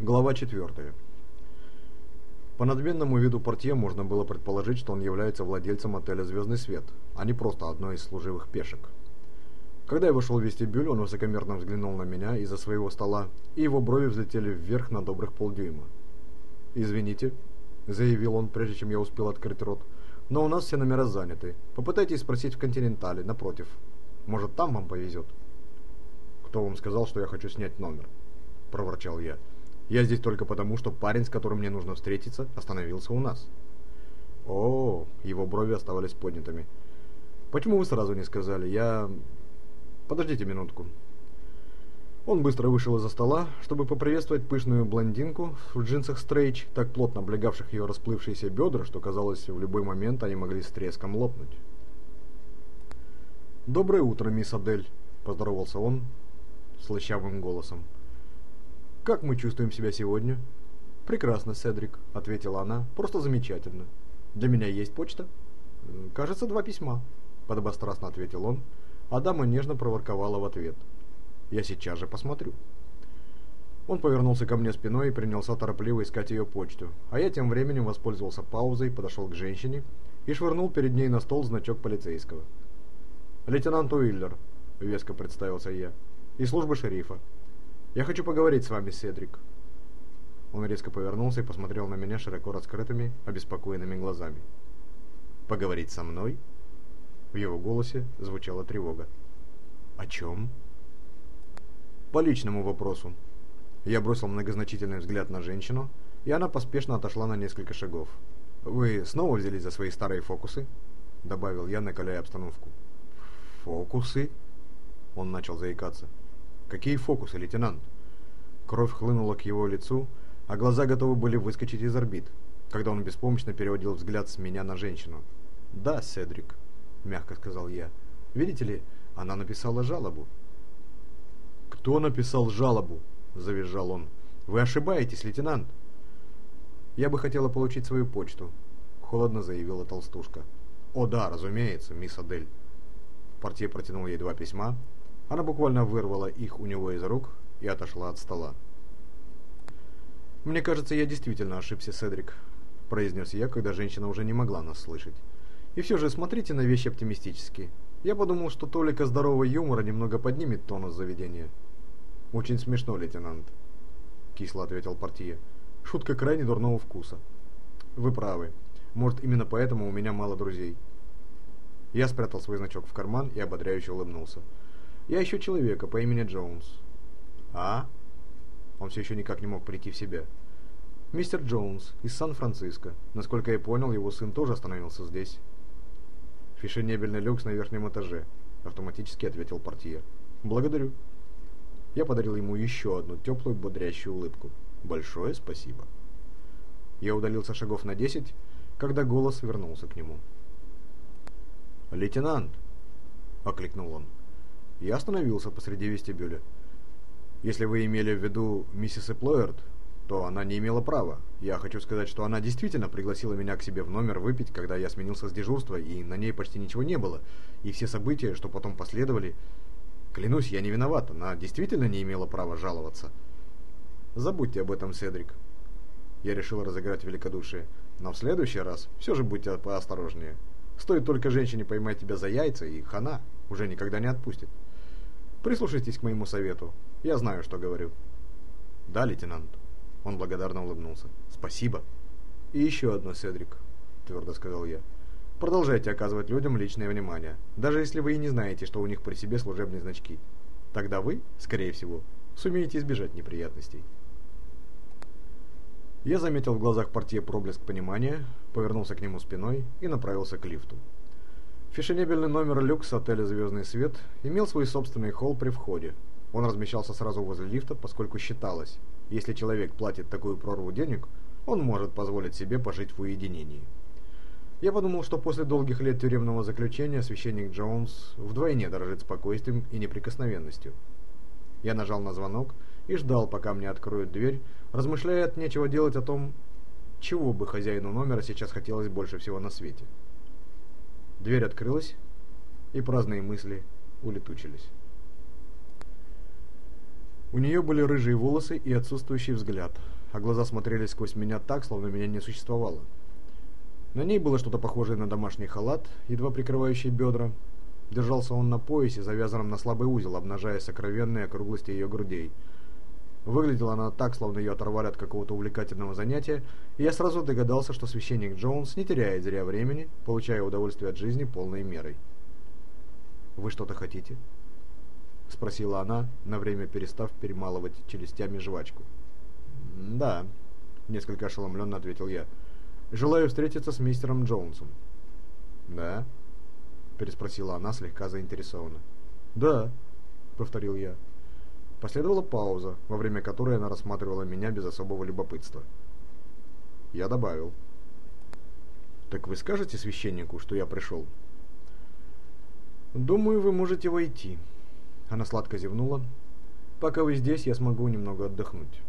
Глава 4. По надменному виду портье можно было предположить, что он является владельцем отеля «Звездный свет», а не просто одной из служивых пешек. Когда я вошел в вестибюль, он высокомерно взглянул на меня из-за своего стола, и его брови взлетели вверх на добрых полдюйма. «Извините», — заявил он, прежде чем я успел открыть рот, — «но у нас все номера заняты. Попытайтесь спросить в «Континентале», напротив. Может, там вам повезет». «Кто вам сказал, что я хочу снять номер?» — проворчал я. Я здесь только потому, что парень, с которым мне нужно встретиться, остановился у нас. О, его брови оставались поднятыми. Почему вы сразу не сказали? Я... Подождите минутку. Он быстро вышел из-за стола, чтобы поприветствовать пышную блондинку в джинсах стрейч, так плотно облегавших ее расплывшиеся бедра, что казалось, в любой момент они могли с треском лопнуть. «Доброе утро, мисс Адель», — поздоровался он слащавым голосом. «Как мы чувствуем себя сегодня?» «Прекрасно, Седрик», — ответила она. «Просто замечательно. Для меня есть почта?» «Кажется, два письма», — подобострастно ответил он, а дама нежно проворковала в ответ. «Я сейчас же посмотрю». Он повернулся ко мне спиной и принялся торопливо искать ее почту, а я тем временем воспользовался паузой, подошел к женщине и швырнул перед ней на стол значок полицейского. «Лейтенант Уиллер», — веско представился я, — «и служба шерифа. «Я хочу поговорить с вами, Седрик». Он резко повернулся и посмотрел на меня широко раскрытыми, обеспокоенными глазами. «Поговорить со мной?» В его голосе звучала тревога. «О чем?» «По личному вопросу». Я бросил многозначительный взгляд на женщину, и она поспешно отошла на несколько шагов. «Вы снова взялись за свои старые фокусы?» Добавил я, накаляя обстановку. «Фокусы?» Он начал заикаться. Какие фокусы, лейтенант? Кровь хлынула к его лицу, а глаза готовы были выскочить из орбит, когда он беспомощно переводил взгляд с меня на женщину. «Да, Седрик», — мягко сказал я. «Видите ли, она написала жалобу». «Кто написал жалобу?» — завизжал он. «Вы ошибаетесь, лейтенант». «Я бы хотела получить свою почту», — холодно заявила толстушка. «О да, разумеется, мисс Адель». Портье протянул ей два письма, она буквально вырвала их у него из рук и отошла от стола. «Мне кажется, я действительно ошибся, Седрик», – произнес я, когда женщина уже не могла нас слышать. «И все же смотрите на вещи оптимистически. Я подумал, что толика здорового юмора немного поднимет тонус заведения». «Очень смешно, лейтенант», – кисло ответил партия. «Шутка крайне дурного вкуса». «Вы правы. Может, именно поэтому у меня мало друзей». Я спрятал свой значок в карман и ободряюще улыбнулся. Я ищу человека по имени Джонс. А? Он все еще никак не мог прийти в себя. Мистер Джонс из Сан-Франциско. Насколько я понял, его сын тоже остановился здесь. Фешенебельный люкс на верхнем этаже, автоматически ответил портье. Благодарю. Я подарил ему еще одну теплую, бодрящую улыбку. Большое спасибо. Я удалился шагов на десять, когда голос вернулся к нему. «Лейтенант!» — окликнул он. Я остановился посреди вестибюля. Если вы имели в виду миссис Эплоерт, то она не имела права. Я хочу сказать, что она действительно пригласила меня к себе в номер выпить, когда я сменился с дежурства, и на ней почти ничего не было. И все события, что потом последовали... Клянусь, я не виноват, она действительно не имела права жаловаться. Забудьте об этом, Седрик. Я решил разыграть великодушие. Но в следующий раз все же будьте поосторожнее. Стоит только женщине поймать тебя за яйца, и хана уже никогда не отпустит. Прислушайтесь к моему совету. Я знаю, что говорю. Да, лейтенант. Он благодарно улыбнулся. Спасибо. И еще одно, Седрик, твердо сказал я. Продолжайте оказывать людям личное внимание, даже если вы и не знаете, что у них при себе служебные значки. Тогда вы, скорее всего, сумеете избежать неприятностей. Я заметил в глазах портье проблеск понимания, повернулся к нему спиной и направился к лифту. Фешенебельный номер люкс отеля «Звездный свет» имел свой собственный холл при входе. Он размещался сразу возле лифта, поскольку считалось, если человек платит такую прорву денег, он может позволить себе пожить в уединении. Я подумал, что после долгих лет тюремного заключения священник Джонс вдвойне дорожит спокойствием и неприкосновенностью. Я нажал на звонок и ждал, пока мне откроют дверь, размышляя от нечего делать о том, чего бы хозяину номера сейчас хотелось больше всего на свете. Дверь открылась, и праздные мысли улетучились. У нее были рыжие волосы и отсутствующий взгляд, а глаза смотрели сквозь меня так, словно меня не существовало. На ней было что-то похожее на домашний халат, едва прикрывающий бедра. Держался он на поясе, завязанном на слабый узел, обнажая сокровенные округлости ее грудей. Выглядела она так, словно ее оторвали от какого-то увлекательного занятия, и я сразу догадался, что священник Джонс не теряет зря времени, получая удовольствие от жизни полной мерой. «Вы что-то хотите?» — спросила она, на время перестав перемалывать челюстями жвачку. «Да», — несколько ошеломленно ответил я. «Желаю встретиться с мистером Джонсом». «Да?» — переспросила она слегка заинтересованно. «Да», — повторил я. Последовала пауза, во время которой она рассматривала меня без особого любопытства. Я добавил. «Так вы скажете священнику, что я пришел?» «Думаю, вы можете войти», она сладко зевнула. «Пока вы здесь, я смогу немного отдохнуть».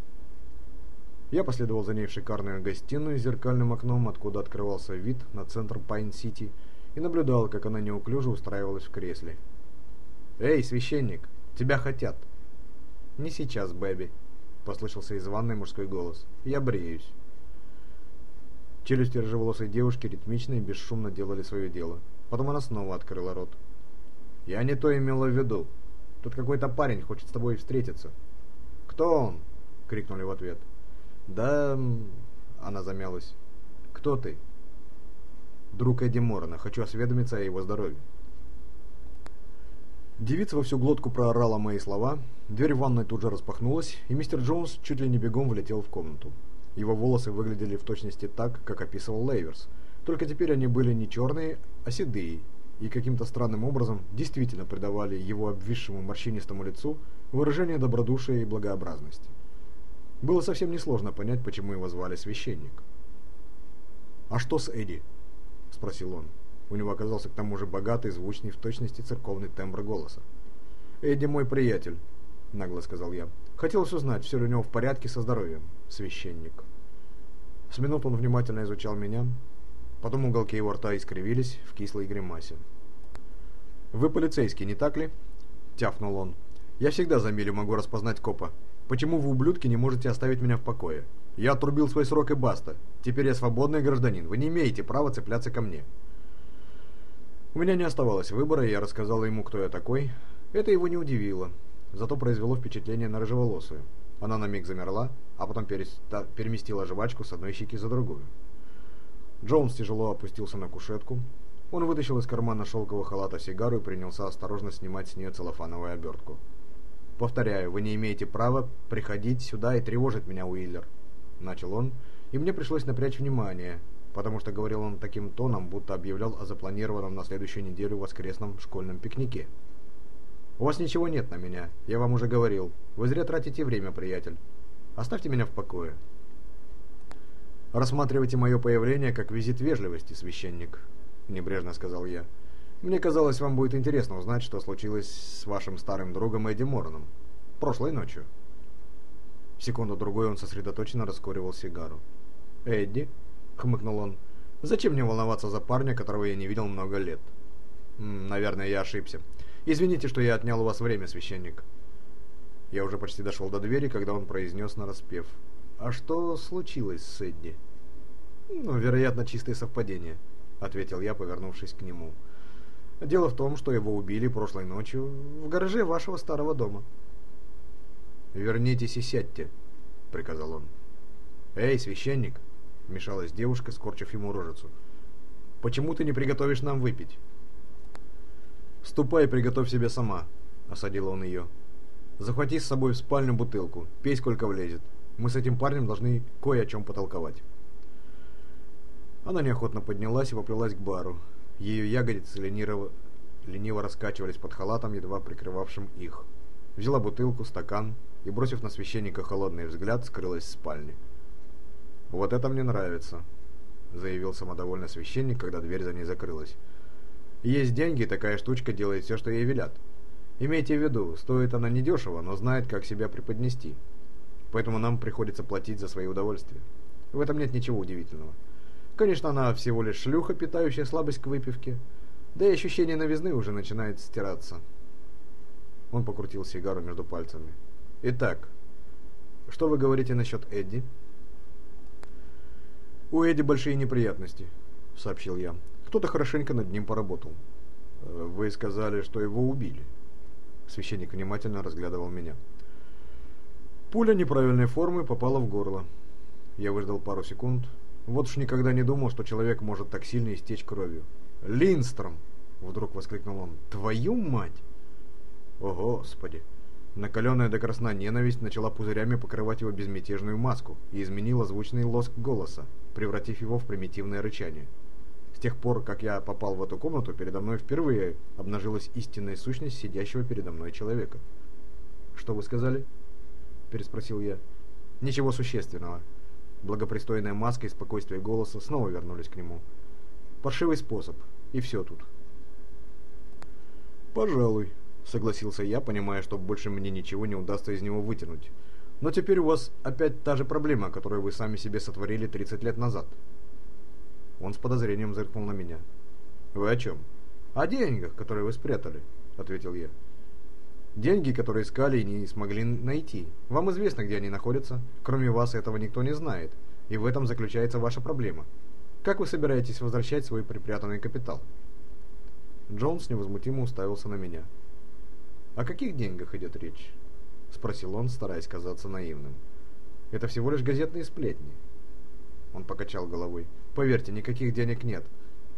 Я последовал за ней в шикарную гостиную с зеркальным окном, откуда открывался вид на центр Пайн-Сити, и наблюдал, как она неуклюже устраивалась в кресле. «Эй, священник, тебя хотят!» «Не сейчас, Бэби», — послышался из ванной мужской голос. «Я бреюсь». Челюсти рыжеволосой девушки ритмично и бесшумно делали свое дело. Потом она снова открыла рот. «Я не то имела в виду», Тут какой-то парень хочет с тобой встретиться». «Кто он?» — крикнули в ответ. «Да...» — она замялась. «Кто ты?» «Друг Эдди Морона. Хочу осведомиться о его здоровье». Девица во всю глотку проорала мои слова, дверь в ванной тут же распахнулась, и мистер Джонс чуть ли не бегом влетел в комнату. Его волосы выглядели в точности так, как описывал Лейверс, только теперь они были не черные, а седые, и каким-то странным образом действительно придавали его обвисшему морщинистому лицу выражение добродушия и благообразности. Было совсем несложно понять, почему его звали священник. «А что с Эдди?» – спросил он. У него оказался к тому же богатый, звучный в точности церковный тембр голоса. «Эдди мой приятель», – нагло сказал я. «Хотелось узнать, все ли у него в порядке со здоровьем, священник». С минут он внимательно изучал меня, Потом уголки его рта искривились в кислой гримасе. «Вы полицейский, не так ли?» – тяфнул он. «Я всегда за милю могу распознать копа. Почему вы, ублюдки, не можете оставить меня в покое? Я отрубил свой срок и баста. Теперь я свободный гражданин. Вы не имеете права цепляться ко мне». У меня не оставалось выбора, я рассказал ему, кто я такой. Это его не удивило, зато произвело впечатление на рыжеволосую. Она на миг замерла, а потом переместила жвачку с одной щеки за другую. Джонс тяжело опустился на кушетку. Он вытащил из кармана шелкового халата сигару и принялся осторожно снимать с нее целлофановую обертку. «Повторяю, вы не имеете права приходить сюда и тревожить меня, Уиллер», — начал он, и мне пришлось напрячь внимание, потому что говорил он таким тоном, будто объявлял о запланированном на следующую неделю воскресном школьном пикнике. «У вас ничего нет на меня, я вам уже говорил. Вы зря тратите время, приятель. Оставьте меня в покое». «Рассматривайте мое появление как визит вежливости, священник», — небрежно сказал я. «Мне казалось, вам будет интересно узнать, что случилось с вашим старым другом Эдди Мороном прошлой ночью». Секунду-другой он сосредоточенно раскуривал сигару. «Эдди?» — хмыкнул он. «Зачем мне волноваться за парня, которого я не видел много лет?» М «Наверное, я ошибся. Извините, что я отнял у вас время, священник». Я уже почти дошел до двери, когда он произнес нараспев. «А что случилось с Эдди?» «Ну, вероятно, чистое совпадение», — ответил я, повернувшись к нему. «Дело в том, что его убили прошлой ночью в гараже вашего старого дома». «Вернитесь и сядьте», — приказал он. «Эй, священник!» — вмешалась девушка, скорчив ему рожицу. «Почему ты не приготовишь нам выпить?» «Ступай и приготовь себе сама», — осадил он ее. «Захвати с собой в спальню бутылку, пей сколько влезет. Мы с этим парнем должны кое о чем потолковать. Она неохотно поднялась и поплелась к бару. Ее ягодицы лениво, лениво раскачивались под халатом, едва прикрывавшим их. Взяла бутылку, стакан и, бросив на священника холодный взгляд, скрылась в спальне. «Вот это мне нравится», — заявил самодовольно священник, когда дверь за ней закрылась. «Есть деньги, такая штучка делает все, что ей велят. Имейте в виду, стоит она недешево, но знает, как себя преподнести поэтому нам приходится платить за свои удовольствия. В этом нет ничего удивительного. Конечно, она всего лишь шлюха, питающая слабость к выпивке, да и ощущение новизны уже начинает стираться. Он покрутил сигару между пальцами. Итак, что вы говорите насчет Эдди? У Эдди большие неприятности, сообщил я. Кто-то хорошенько над ним поработал. Э, вы сказали, что его убили. Священник внимательно разглядывал меня. Пуля неправильной формы попала в горло. Я выждал пару секунд. Вот уж никогда не думал, что человек может так сильно истечь кровью. «Линстром!» — вдруг воскликнул он. «Твою мать!» «О, Господи!» Накаленная до красна ненависть начала пузырями покрывать его безмятежную маску и изменила звучный лоск голоса, превратив его в примитивное рычание. С тех пор, как я попал в эту комнату, передо мной впервые обнажилась истинная сущность сидящего передо мной человека. «Что вы сказали?» переспросил я. Ничего существенного. Благопристойная маска и спокойствие голоса снова вернулись к нему. Паршивый способ. И все тут. Пожалуй, согласился я, понимая, что больше мне ничего не удастся из него вытянуть. Но теперь у вас опять та же проблема, которую вы сами себе сотворили 30 лет назад. Он с подозрением зыркнул на меня. Вы о чем? О деньгах, которые вы спрятали, ответил я. Деньги, которые искали и не смогли найти. Вам известно, где они находятся. Кроме вас этого никто не знает. И в этом заключается ваша проблема. Как вы собираетесь возвращать свой припрятанный капитал? Джонс невозмутимо уставился на меня. «О каких деньгах идет речь?» — спросил он, стараясь казаться наивным. «Это всего лишь газетные сплетни». Он покачал головой. «Поверьте, никаких денег нет.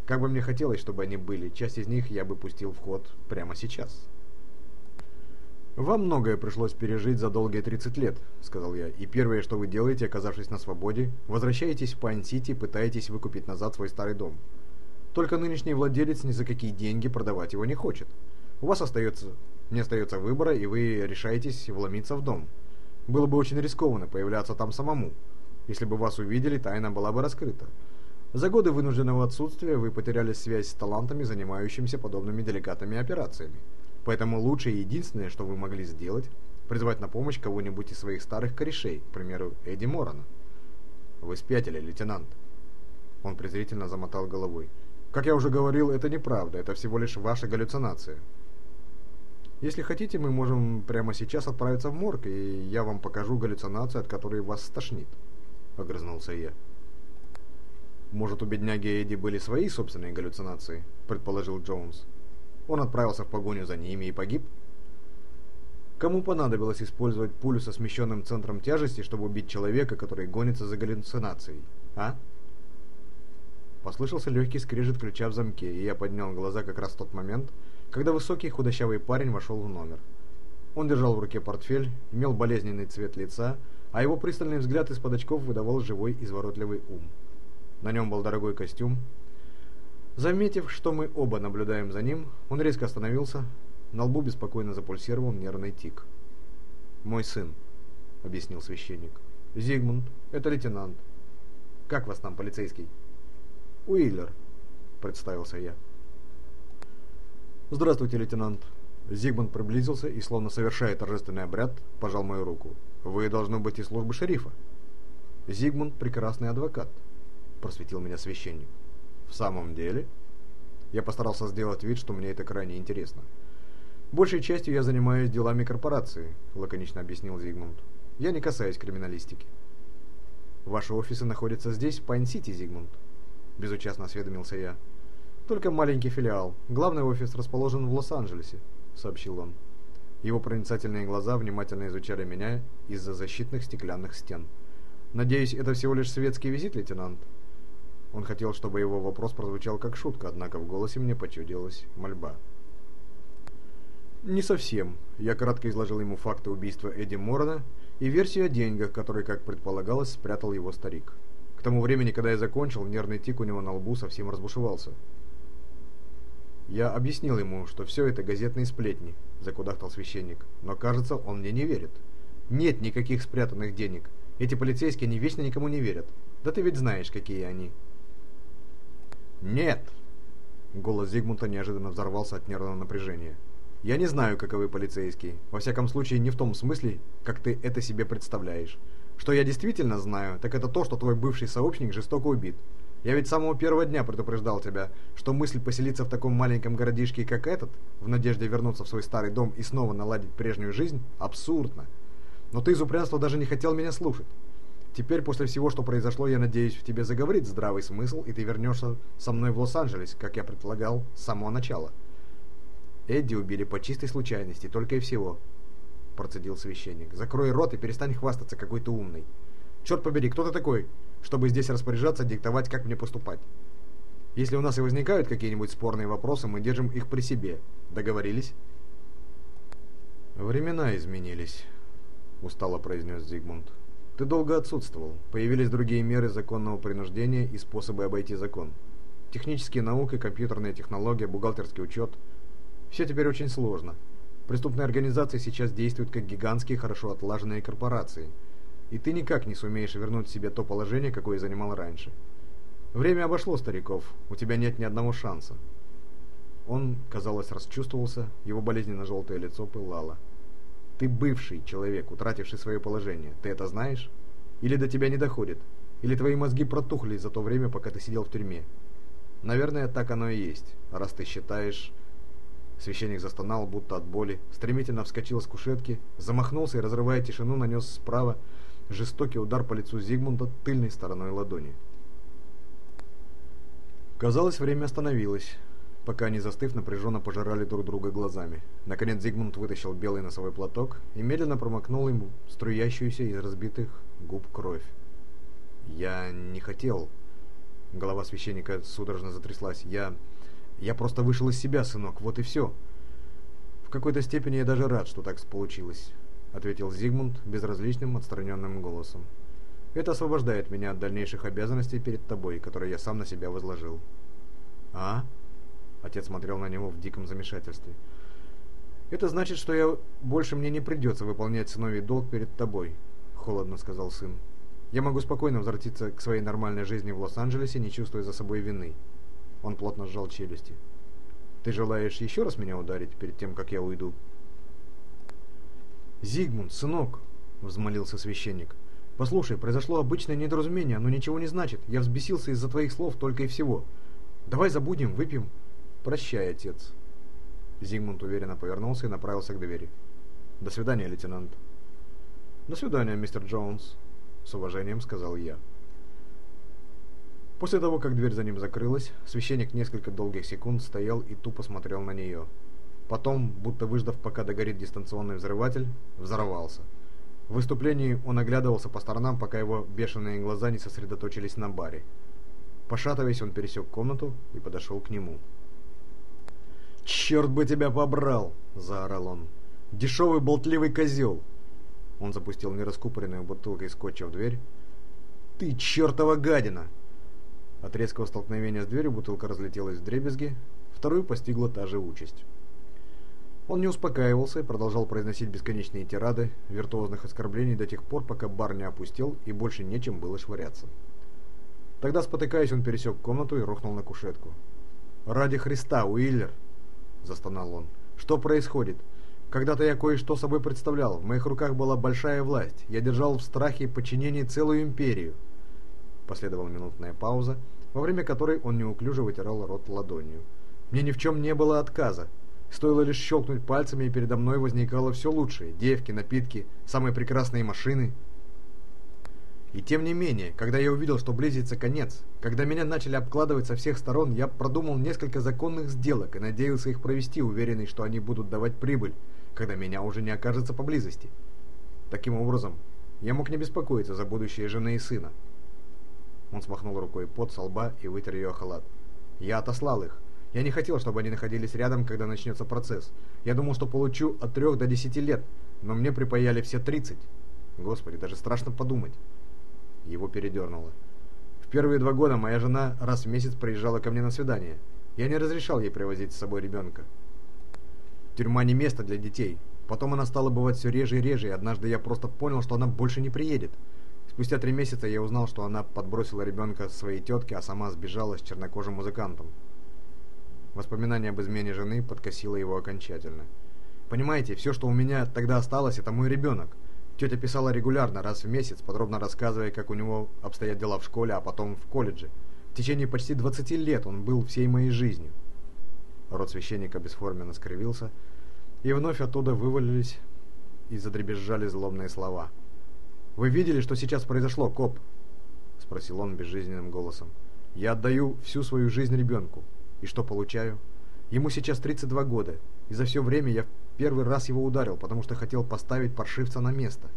Как бы мне хотелось, чтобы они были, часть из них я бы пустил в ход прямо сейчас». «Вам многое пришлось пережить за долгие 30 лет», — сказал я, «и первое, что вы делаете, оказавшись на свободе, возвращаетесь в Пайн-Сити пытаетесь выкупить назад свой старый дом. Только нынешний владелец ни за какие деньги продавать его не хочет. У вас остается, не остается выбора, и вы решаетесь вломиться в дом. Было бы очень рискованно появляться там самому. Если бы вас увидели, тайна была бы раскрыта. За годы вынужденного отсутствия вы потеряли связь с талантами, занимающимися подобными деликатными операциями. Поэтому лучшее и единственное, что вы могли сделать, призвать на помощь кого-нибудь из своих старых корешей, к примеру, Эдди Морона. Вы спятили, лейтенант. Он презрительно замотал головой. Как я уже говорил, это неправда, это всего лишь ваша галлюцинация. Если хотите, мы можем прямо сейчас отправиться в морг, и я вам покажу галлюцинацию, от которой вас стошнит. Огрызнулся я. Может, у бедняги Эдди были свои собственные галлюцинации, предположил Джонс. Он отправился в погоню за ними и погиб? Кому понадобилось использовать пулю со смещенным центром тяжести, чтобы убить человека, который гонится за галлюцинацией? А? Послышался легкий скрежет ключа в замке, и я поднял глаза как раз в тот момент, когда высокий худощавый парень вошел в номер. Он держал в руке портфель, имел болезненный цвет лица, а его пристальный взгляд из-под очков выдавал живой изворотливый ум. На нем был дорогой костюм, Заметив, что мы оба наблюдаем за ним, он резко остановился, на лбу беспокойно запульсировал нервный тик. «Мой сын», — объяснил священник. «Зигмунд, это лейтенант. Как вас там, полицейский?» «Уиллер», — представился я. «Здравствуйте, лейтенант». Зигмунд приблизился и, словно совершая торжественный обряд, пожал мою руку. «Вы должны быть из службы шерифа». «Зигмунд – прекрасный адвокат», – просветил меня священник. В самом деле? Я постарался сделать вид, что мне это крайне интересно. Большей частью я занимаюсь делами корпорации, лаконично объяснил Зигмунд. Я не касаюсь криминалистики. Ваши офисы находятся здесь, в Пайн-Сити, Зигмунд? Безучастно осведомился я. Только маленький филиал. Главный офис расположен в Лос-Анджелесе, сообщил он. Его проницательные глаза внимательно изучали меня из-за защитных стеклянных стен. «Надеюсь, это всего лишь светский визит, лейтенант?» Он хотел, чтобы его вопрос прозвучал как шутка, однако в голосе мне почудилась мольба. Не совсем. Я кратко изложил ему факты убийства Эдди Морона и версию о деньгах, которые, как предполагалось, спрятал его старик. К тому времени, когда я закончил, нервный тик у него на лбу совсем разбушевался. Я объяснил ему, что все это газетные сплетни, закудахтал священник, но, кажется, он мне не верит. Нет никаких спрятанных денег. Эти полицейские, они вечно никому не верят. Да ты ведь знаешь, какие они. «Нет!» Голос Зигмунта неожиданно взорвался от нервного напряжения. «Я не знаю, каковы полицейские. Во всяком случае, не в том смысле, как ты это себе представляешь. Что я действительно знаю, так это то, что твой бывший сообщник жестоко убит. Я ведь с самого первого дня предупреждал тебя, что мысль поселиться в таком маленьком городишке, как этот, в надежде вернуться в свой старый дом и снова наладить прежнюю жизнь, абсурдна. Но ты из упрямства даже не хотел меня слушать. Теперь, после всего, что произошло, я надеюсь, в тебе заговорит здравый смысл, и ты вернешься со мной в Лос-Анджелес, как я предполагал с самого начала. Эдди убили по чистой случайности, только и всего, — процедил священник. Закрой рот и перестань хвастаться, какой ты умный. Черт побери, кто ты такой, чтобы здесь распоряжаться, диктовать, как мне поступать? Если у нас и возникают какие-нибудь спорные вопросы, мы держим их при себе. Договорились? Времена изменились, — устало произнес Зигмунд. Ты долго отсутствовал. Появились другие меры законного принуждения и способы обойти закон. Технические науки, компьютерная технология, бухгалтерский учет. Все теперь очень сложно. Преступные организации сейчас действуют как гигантские, хорошо отлаженные корпорации. И ты никак не сумеешь вернуть себе то положение, какое занимал раньше. Время обошло стариков, у тебя нет ни одного шанса. Он, казалось, расчувствовался, его болезненно желтое лицо пылало. Ты бывший человек, утративший свое положение. Ты это знаешь? Или до тебя не доходит? Или твои мозги протухли за то время, пока ты сидел в тюрьме? Наверное, так оно и есть, раз ты считаешь... Священник застонал, будто от боли, стремительно вскочил с кушетки, замахнулся и, разрывая тишину, нанес справа жестокий удар по лицу Зигмунда тыльной стороной ладони. Казалось, время остановилось пока они, застыв, напряженно пожирали друг друга глазами. Наконец Зигмунд вытащил белый носовой платок и медленно промокнул ему струящуюся из разбитых губ кровь. «Я не хотел...» Голова священника судорожно затряслась. «Я... я просто вышел из себя, сынок, вот и все». «В какой-то степени я даже рад, что так получилось», — ответил Зигмунд безразличным, отстраненным голосом. «Это освобождает меня от дальнейших обязанностей перед тобой, которые я сам на себя возложил». «А?» Отец смотрел на него в диком замешательстве. «Это значит, что я больше мне не придется выполнять сыновий долг перед тобой», — холодно сказал сын. «Я могу спокойно возвратиться к своей нормальной жизни в Лос-Анджелесе, не чувствуя за собой вины». Он плотно сжал челюсти. «Ты желаешь еще раз меня ударить перед тем, как я уйду?» «Зигмунд, сынок!» — взмолился священник. «Послушай, произошло обычное недоразумение, оно ничего не значит. Я взбесился из-за твоих слов только и всего. Давай забудем, выпьем «Прощай, отец». Зигмунд уверенно повернулся и направился к двери. «До свидания, лейтенант». «До свидания, мистер Джонс», — с уважением сказал я. После того, как дверь за ним закрылась, священник несколько долгих секунд стоял и тупо смотрел на нее. Потом, будто выждав, пока догорит дистанционный взрыватель, взорвался. В выступлении он оглядывался по сторонам, пока его бешеные глаза не сосредоточились на баре. Пошатываясь, он пересек комнату и подошел к нему. «Черт бы тебя побрал!» – заорал он. «Дешевый болтливый козел!» Он запустил нераскупоренную бутылкой скотча в дверь. «Ты чертова гадина!» От резкого столкновения с дверью бутылка разлетелась в дребезги, вторую постигла та же участь. Он не успокаивался и продолжал произносить бесконечные тирады виртуозных оскорблений до тех пор, пока бар не опустел и больше нечем было швыряться. Тогда, спотыкаясь, он пересек комнату и рухнул на кушетку. «Ради Христа, Уиллер!» — застонал он. «Что происходит? Когда-то я кое-что собой представлял. В моих руках была большая власть. Я держал в страхе и подчинении целую империю». Последовала минутная пауза, во время которой он неуклюже вытирал рот ладонью. «Мне ни в чем не было отказа. Стоило лишь щелкнуть пальцами, и передо мной возникало все лучшее. Девки, напитки, самые прекрасные машины». И тем не менее, когда я увидел, что близится конец, когда меня начали обкладывать со всех сторон, я продумал несколько законных сделок и надеялся их провести, уверенный, что они будут давать прибыль, когда меня уже не окажется поблизости. Таким образом, я мог не беспокоиться за будущее жены и сына. Он смахнул рукой пот со лба и вытер ее халат. Я отослал их. Я не хотел, чтобы они находились рядом, когда начнется процесс. Я думал, что получу от трех до десяти лет, но мне припаяли все тридцать. Господи, даже страшно подумать. Его передернуло. В первые два года моя жена раз в месяц приезжала ко мне на свидание. Я не разрешал ей привозить с собой ребенка. Тюрьма не место для детей. Потом она стала бывать все реже и реже, и однажды я просто понял, что она больше не приедет. Спустя три месяца я узнал, что она подбросила ребенка своей тетке, а сама сбежала с чернокожим музыкантом. Воспоминание об измене жены подкосило его окончательно. Понимаете, все, что у меня тогда осталось, это мой ребенок. Тетя писала регулярно, раз в месяц, подробно рассказывая, как у него обстоят дела в школе, а потом в колледже. В течение почти 20 лет он был всей моей жизнью. Рот священника бесформенно скривился, и вновь оттуда вывалились и задребезжали злобные слова. «Вы видели, что сейчас произошло, коп?» — спросил он безжизненным голосом. «Я отдаю всю свою жизнь ребенку. И что получаю? Ему сейчас 32 года, и за все время я первый раз его ударил, потому что хотел поставить паршивца на место.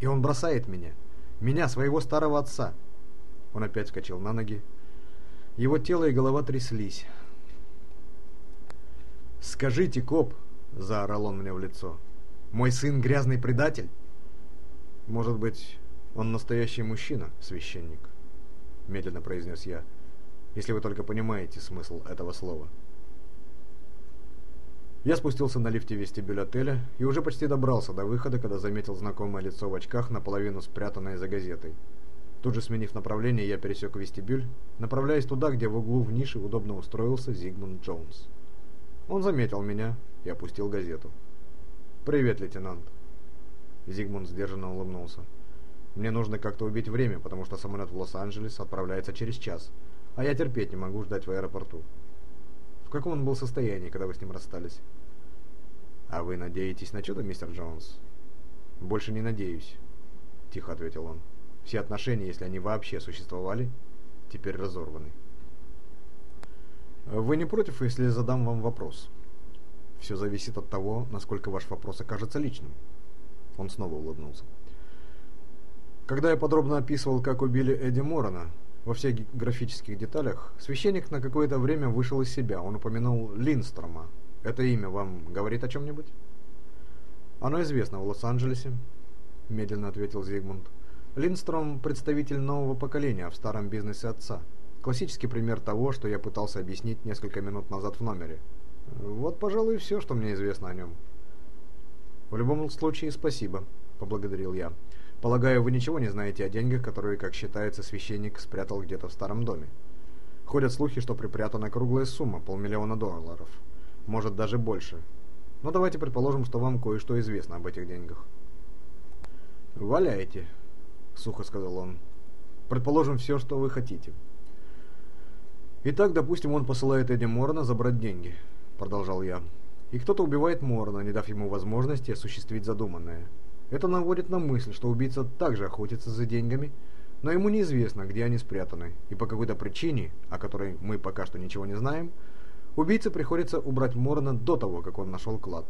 И он бросает меня. Меня, своего старого отца». Он опять вскочил на ноги. Его тело и голова тряслись. «Скажите, коп!» — заорал он мне в лицо. «Мой сын грязный предатель?» «Может быть, он настоящий мужчина, священник?» — медленно произнес я, «если вы только понимаете смысл этого слова». Я спустился на лифте в вестибюль отеля и уже почти добрался до выхода, когда заметил знакомое лицо в очках, наполовину спрятанное за газетой. Тут же сменив направление, я пересек вестибюль, направляясь туда, где в углу в нише удобно устроился Зигмунд Джонс. Он заметил меня и опустил газету. «Привет, лейтенант». Зигмунд сдержанно улыбнулся. «Мне нужно как-то убить время, потому что самолет в Лос-Анджелес отправляется через час, а я терпеть не могу ждать в аэропорту». «В каком он был состоянии, когда вы с ним расстались?» «А вы надеетесь на чудо, мистер Джонс?» «Больше не надеюсь», — тихо ответил он. «Все отношения, если они вообще существовали, теперь разорваны». Вы не против, если задам вам вопрос? Все зависит от того, насколько ваш вопрос окажется личным. Он снова улыбнулся. Когда я подробно описывал, как убили Эдди Морона, во всех графических деталях, священник на какое-то время вышел из себя. Он упомянул Линдстрома. Это имя вам говорит о чем-нибудь? Оно известно в Лос-Анджелесе, медленно ответил Зигмунд. Линдстром – представитель нового поколения в старом бизнесе отца – Классический пример того, что я пытался объяснить несколько минут назад в номере. Вот, пожалуй, все, что мне известно о нем. В любом случае, спасибо, поблагодарил я. Полагаю, вы ничего не знаете о деньгах, которые, как считается, священник спрятал где-то в старом доме. Ходят слухи, что припрятана круглая сумма, полмиллиона долларов. Может, даже больше. Но давайте предположим, что вам кое-что известно об этих деньгах. «Валяйте», — сухо сказал он. «Предположим все, что вы хотите. «Итак, допустим, он посылает Эдди Морона забрать деньги», — продолжал я. «И кто-то убивает Морона, не дав ему возможности осуществить задуманное. Это наводит на мысль, что убийца также охотится за деньгами, но ему неизвестно, где они спрятаны, и по какой-то причине, о которой мы пока что ничего не знаем, убийце приходится убрать Морона до того, как он нашел клад.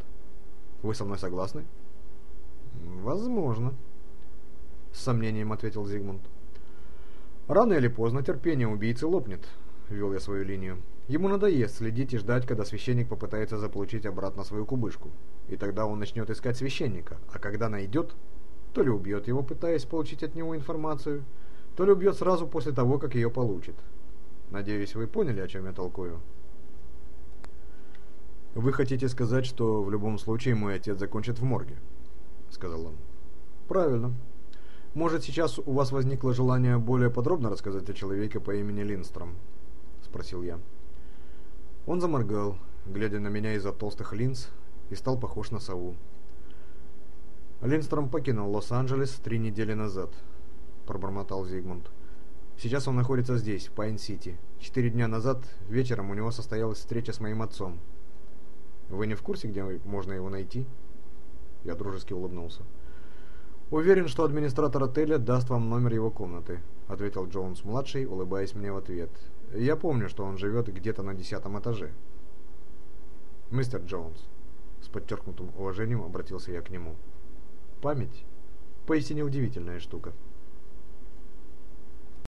Вы со мной согласны?» «Возможно», — с сомнением ответил Зигмунд. «Рано или поздно терпение убийцы лопнет», вел я свою линию. Ему надоест следить и ждать, когда священник попытается заполучить обратно свою кубышку. И тогда он начнет искать священника, а когда найдет, то ли убьет его, пытаясь получить от него информацию, то ли убьет сразу после того, как ее получит. Надеюсь, вы поняли, о чем я толкую. «Вы хотите сказать, что в любом случае мой отец закончит в морге?» — сказал он. «Правильно. Может, сейчас у вас возникло желание более подробно рассказать о человеке по имени Линстром?» спросил я. Он заморгал, глядя на меня из-за толстых линз, и стал похож на сову. Линстром покинул Лос-Анджелес три недели назад, пробормотал Зигмунд. Сейчас он находится здесь, в Пайн-Сити. Четыре дня назад вечером у него состоялась встреча с моим отцом. Вы не в курсе, где можно его найти? Я дружески улыбнулся. «Уверен, что администратор отеля даст вам номер его комнаты», — ответил Джонс-младший, улыбаясь мне в ответ. Я помню, что он живет где-то на десятом этаже. Мистер Джонс, с подчеркнутым уважением обратился я к нему. Память – поистине удивительная штука.